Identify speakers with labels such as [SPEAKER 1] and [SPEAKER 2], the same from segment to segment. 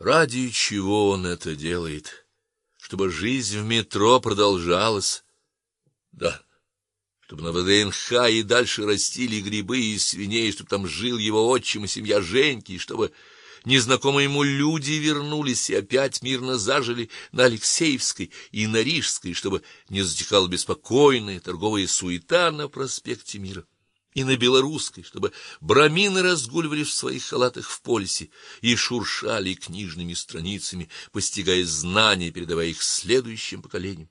[SPEAKER 1] Ради чего он это делает? Чтобы жизнь в метро продолжалась. Да. Чтобы на ВДНХ и дальше растили грибы и свиней, чтобы там жил его отчим и семья Женьки, чтобы незнакомые ему люди вернулись и опять мирно зажили на Алексеевской и на Рижской, чтобы не затихала беспокойная торговая суета на проспекте Мира и на Белорусской, чтобы брамины разгуливали в своих халатах в полисе и шуршали книжными страницами, постигая знания, передавая их следующим поколениям.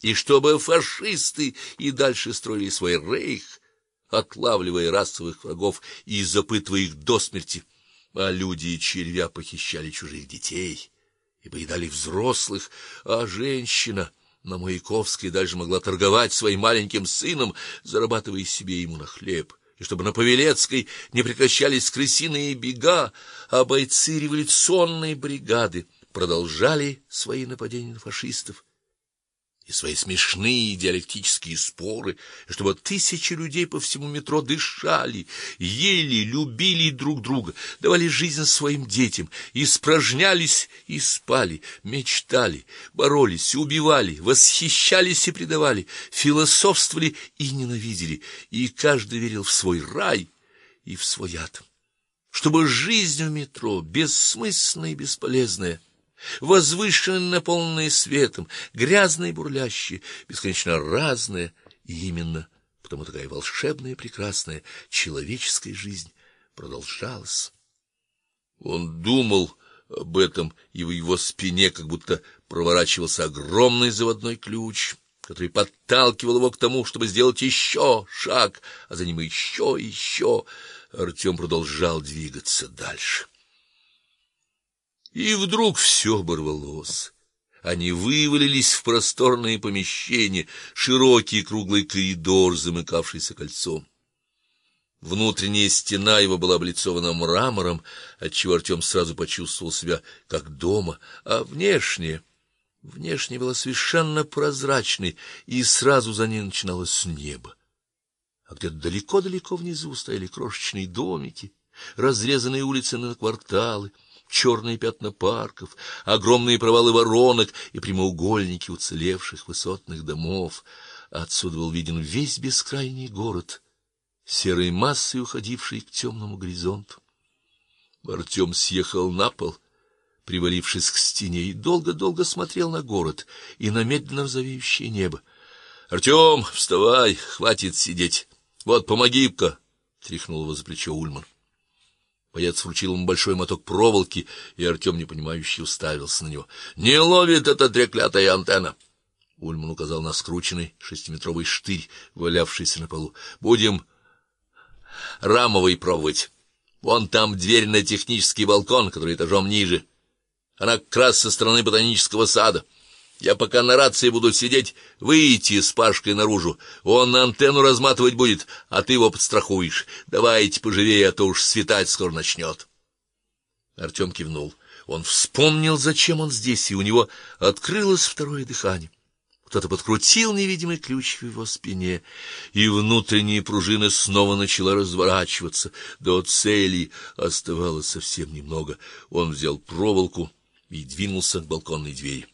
[SPEAKER 1] И чтобы фашисты и дальше строили свой рейх, отлавливая расовых врагов и запытывая их до смерти, а люди и червя похищали чужих детей и поедали взрослых, а женщина на Маяковской даже могла торговать своим маленьким сыном, зарабатывая себе ему на хлеб. И чтобы на Павелецкой не прекращались крысиные бега, а бойцы революционной бригады продолжали свои нападения на фашистов и свои смешные диалектические споры, чтобы тысячи людей по всему метро дышали, ели, любили друг друга, давали жизнь своим детям, испражнялись и спали, мечтали, боролись, убивали, восхищались и предавали, философствовали и ненавидели, и каждый верил в свой рай и в свой ад. Чтобы жизнь в метро бессмысленная и бесполезная возвышенные, наполненные светом, грязные, бурлящие, бесконечно разные, и именно потому такая волшебная прекрасная человеческая жизнь продолжалась. Он думал об этом, и в его спине как будто проворачивался огромный заводной ключ, который подталкивал его к тому, чтобы сделать еще шаг, а за ним еще еще. Артем продолжал двигаться дальше. И вдруг все оборвалось. Они вывалились в просторное помещение, широкий круглый коридор, замыкавшийся кольцом. Внутренняя стена его была облицована мрамором, отчего Артем сразу почувствовал себя как дома, а внешняя внешне была совершенно прозрачной, и сразу за ней начиналось небо. А где-то далеко-далеко внизу стояли крошечные домики, разрезанные улицы на кварталы черные пятна парков, огромные провалы воронок и прямоугольники уцелевших высотных домов. Отсюда был виден весь бескрайний город, серой массой уходивший к темному горизонту. Артем съехал на пол, привалившись к стене, и долго-долго смотрел на город и на медленно розовеющее небо. Артем, вставай, хватит сидеть. Вот помоги-ка, тряхнул его за плечо Ульман. Боец вручил ему большой моток проволоки, и Артем непонимающе уставился на него. Не ловит эта треклятая антенна. Ульман указал на скрученный шестиметровый штырь, валявшийся на полу. Будем рамовый пробовать. Вон там дверь на технический балкон, который этажом ниже. Она как раз со стороны ботанического сада. Я пока на рации буду сидеть, выйти с Пашкой наружу. Он на антенну разматывать будет, а ты его подстрахуешь. Давайте поживее, а то уж светать скоро начнет. Артем кивнул. Он вспомнил, зачем он здесь, и у него открылось второе дыхание. Кто-то подкрутил невидимый ключ в его спине, и внутренняя пружина снова начала разворачиваться. До цели оставалось совсем немного. Он взял проволоку и двинулся к балконной двери.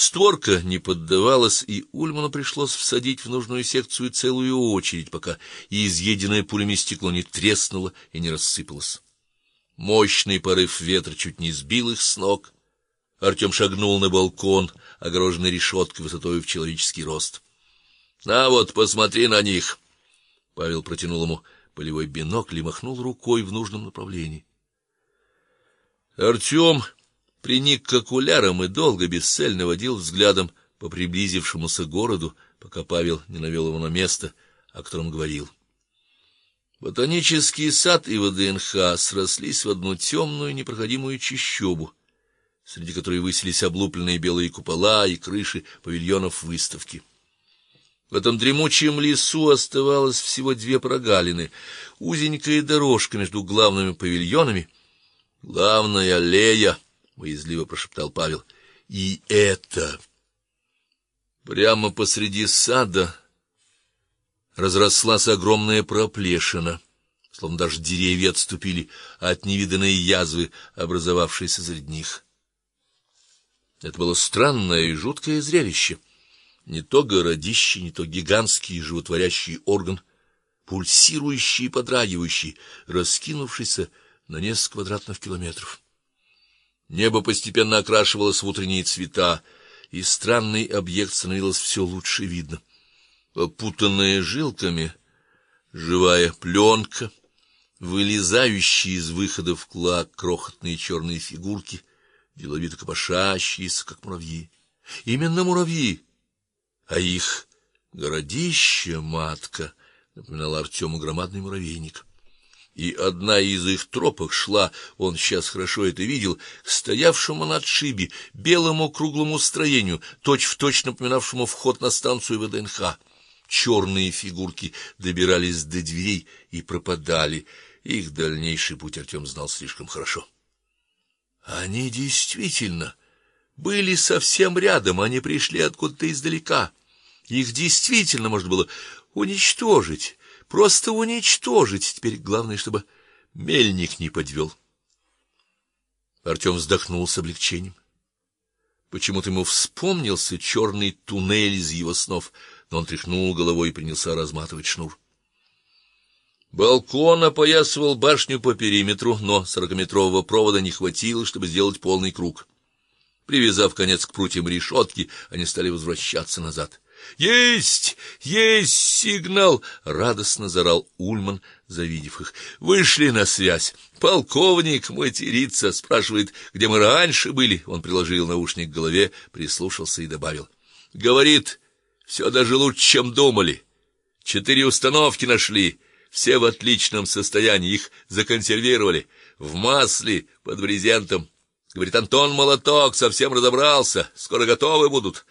[SPEAKER 1] Створка не поддавалась, и Ульману пришлось всадить в нужную секцию целую очередь, пока изъеденное пулями стекло не треснуло и не рассыпалось. Мощный порыв ветра чуть не сбил их с ног. Артем шагнул на балкон, огороженный решеткой высотой в человеческий рост. "На вот, посмотри на них". Павел протянул ему полевой бинокль и махнул рукой в нужном направлении. Артем приник к окулярам и долго бесцельно водил взглядом по приблизившемуся городу, пока Павел не навел его на место, о котором говорил. Ботанический сад и ВДНХ срослись в одну темную непроходимую чащобу, среди которой высились облупленные белые купола и крыши павильонов выставки. В этом дремучем лесу оставалось всего две прогалины: узенькая дорожка между главными павильонами, главная аллея боязливо прошептал Павел. И это прямо посреди сада разрослась огромная проплешина, словно даже деревья отступили от невиданной язвы, образовавшейся среди них. Это было странное и жуткое зрелище. Не то городище, не то гигантский животворящий орган, пульсирующий и подрагивающий, раскинувшийся на несколько квадратных километров. Небо постепенно окрашивалось в утренние цвета, и странный объект становился все лучше видно. Опутанная жилками живая пленка, вылезающие из выходов клак крохотные черные фигурки, деловито копошащиеся, как муравьи. Именно муравьи, а их городище матка напоминала Артему громадный муравейник и одна из их тропок шла, он сейчас хорошо это видел, к стоявшему на отшибе белому круглому строению, точь-в-точь точь напоминавшему вход на станцию ВДНХ. Черные фигурки добирались до дверей и пропадали. Их дальнейший путь Артем знал слишком хорошо. Они действительно были совсем рядом, они пришли откуда-то издалека. Их действительно можно было уничтожить просто уничтожить. Теперь главное, чтобы мельник не подвел. Артем вздохнул с облегчением. Почему-то ему вспомнился черный туннель из его снов, но он тряхнул головой и принялся разматывать шнур. Балкон опоясывал башню по периметру, но сорокаметрового провода не хватило, чтобы сделать полный круг. Привязав конец к прутьям решетки, они стали возвращаться назад. Есть, есть сигнал, радостно зарал Ульман, завидев их. Вышли на связь. Полковник матерится, спрашивает, где мы раньше были. Он приложил наушник к голове, прислушался и добавил: "Говорит, все даже лучше, чем думали. Четыре установки нашли, все в отличном состоянии, их законсервировали в масле под брезентом. Говорит, Антон Молоток совсем разобрался, скоро готовы будут.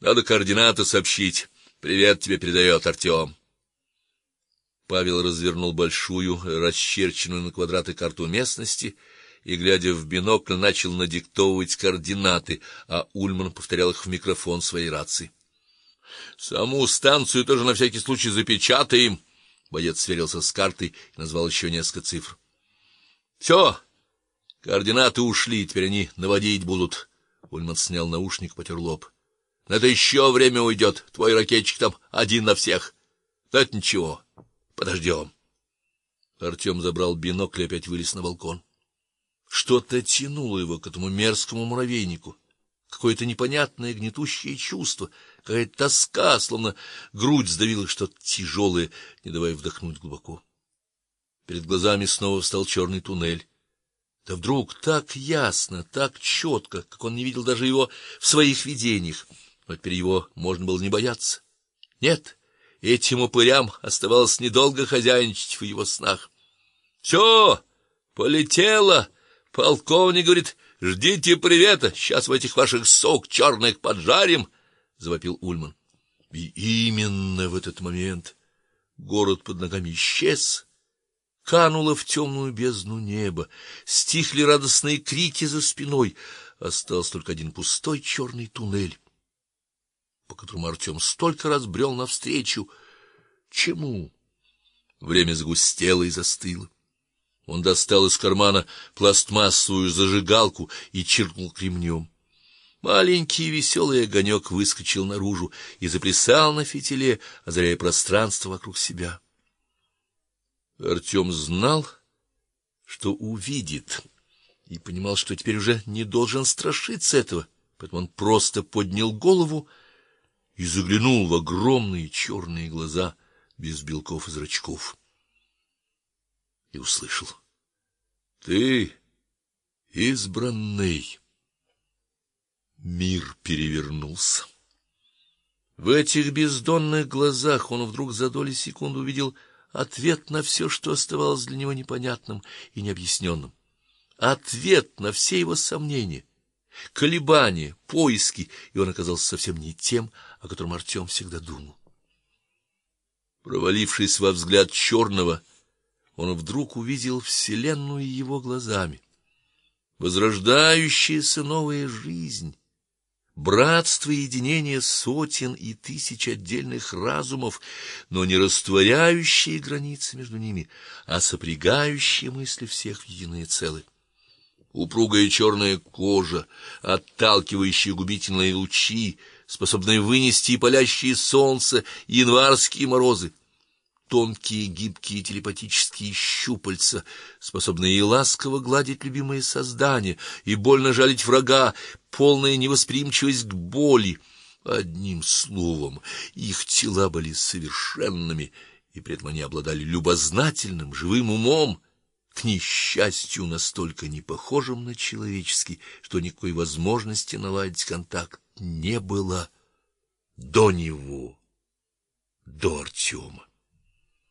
[SPEAKER 1] Надо координаты сообщить. Привет тебе передает Артем. Павел развернул большую, расчерченную на квадраты карту местности и глядя в бинокль, начал надиктовывать координаты, а Ульман повторял их в микрофон своей рации. Саму станцию тоже на всякий случай запечатаем. Боец сверился с картой и назвал еще несколько цифр. Все. Координаты ушли, теперь они наводить будут. Ульман снял наушник, потер лоб. На это еще время уйдет. Твой ракетчик там один на всех. Да это ничего. Подождем. Артем забрал бинокль и опять вылез на балкон. Что-то тянуло его к этому мерзкому муравейнику. Какое-то непонятное гнетущее чувство, какая-то тоска, словно грудь сдавила что-то тяжелое, не давая вдохнуть глубоко. Перед глазами снова встал черный туннель. Да вдруг так ясно, так четко, как он не видел даже его в своих видениях но теперь его можно было не бояться. Нет, этим упырям оставалось недолго хозяйничать в его снах. Все, полетело. Полковник говорит: "Ждите привета, сейчас в этих ваших сок черных поджарим", завопил Ульман. И именно в этот момент город под ногами исчез. Кануло в темную бездну небо, стихли радостные крики за спиной, остался только один пустой черный туннель по которому Артем столько раз брел навстречу. Чему? Время сгустело и застыло. Он достал из кармана пластмассовую зажигалку и чиркнул кремнем. Маленький веселый огонек выскочил наружу и заплясал на фитиле, озаряя пространство вокруг себя. Артем знал, что увидит, и понимал, что теперь уже не должен страшиться этого, поэтому он просто поднял голову и заглянул в огромные черные глаза без белков и зрачков. И услышал: "Ты избранный". Мир перевернулся. В этих бездонных глазах он вдруг за доли секунды увидел ответ на все, что оставалось для него непонятным и необъясненным. Ответ на все его сомнения колебания, поиски, и он оказался совсем не тем, о котором Артем всегда думал. Провалившись во взгляд черного, он вдруг увидел вселенную его глазами. Возрождающаяся новая жизнь, братство и единение сотен и тысяч отдельных разумов, но не растворяющие границы между ними, а сопрягающие мысли всех в единое целое. Упругая черная кожа, отталкивающая губительные лучи, способная вынести и палящие солнце, и январские морозы, тонкие гибкие телепатические щупальца, способные и ласково гладить любимое создание, и больно жалить врага, полная невосприимчивость к боли. Одним словом, их тела были совершенными, и при этом они обладали любознательным, живым умом, к несчастью, настолько не похожим на человеческий, что никакой возможности наладить контакт не было до него, до Артема.